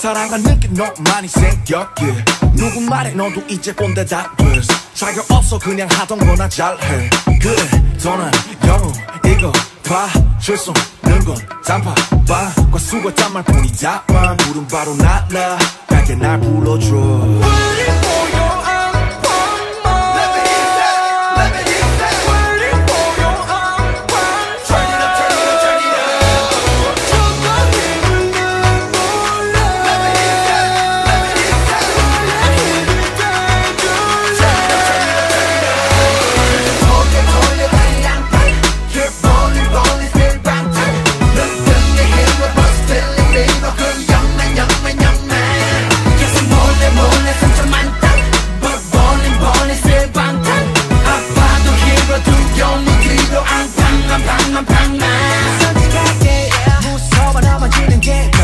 사랑하는 게 너무 많이 생겼게 누구 말에 너도 이제 꼰대 다 됐어 자격 없어 그냥 하던 거나 잘해. 그래 더난 영웅 이거 봐줄 수 없는 건 단팥빵과 수고 짠말 뿐이다만 부른 바로 날라 밝게 날 불러줘 게